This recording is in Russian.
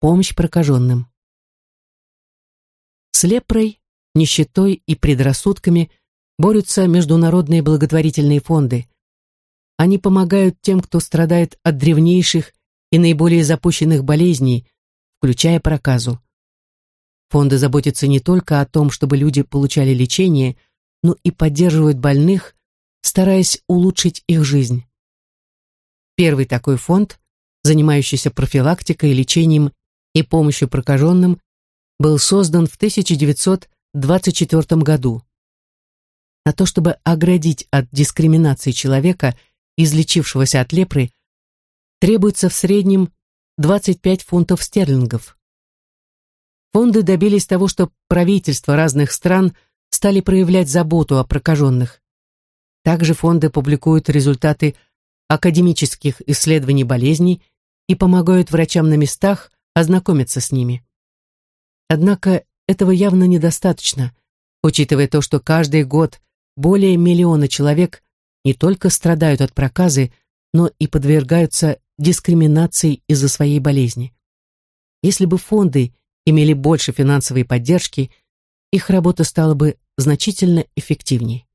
помощь прокаженным. С лепрой, нищетой и предрассудками борются международные благотворительные фонды. Они помогают тем, кто страдает от древнейших и наиболее запущенных болезней, включая проказу. Фонды заботятся не только о том, чтобы люди получали лечение, но и поддерживают больных, стараясь улучшить их жизнь. Первый такой фонд, занимающийся профилактикой, лечением и помощью прокаженным, был создан в 1924 году. На то, чтобы оградить от дискриминации человека, излечившегося от лепры, требуется в среднем 25 фунтов стерлингов. Фонды добились того, что правительства разных стран стали проявлять заботу о прокаженных. Также фонды публикуют результаты академических исследований болезней и помогают врачам на местах ознакомиться с ними. Однако этого явно недостаточно, учитывая то, что каждый год более миллиона человек не только страдают от проказы, но и подвергаются дискриминации из-за своей болезни. Если бы фонды имели больше финансовой поддержки, их работа стала бы значительно эффективнее.